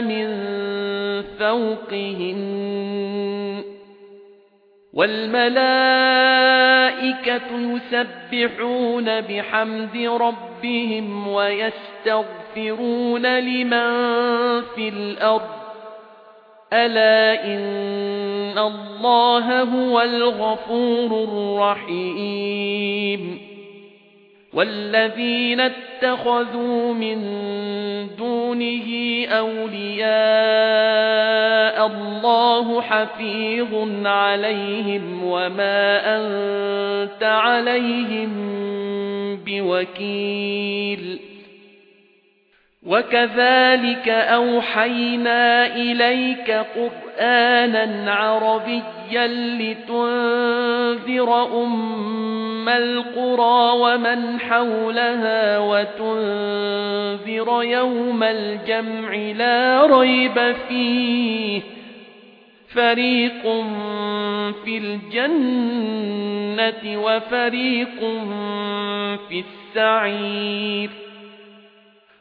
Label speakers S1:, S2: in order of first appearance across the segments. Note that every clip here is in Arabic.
S1: من فوقهن والملائكة يسبحون بحمد ربهم ويستغفرون لمن في الأرض ألا إن الله هو الغفور الرحيم والذين اتخذوا من دونه أولياء الله حفيظ عليهم وما أنت عليهم بوكيل وكذلك أوحينا إليك قرآنا عربيا لتنذر أم القرى ومن حولها وتنذر يوم الجمع لا ريب فيه فريق في الجنة وفريق في السعير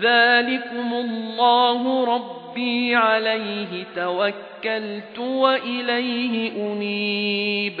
S1: ذلكم الله ربي عليه توكلت وإليه أنيب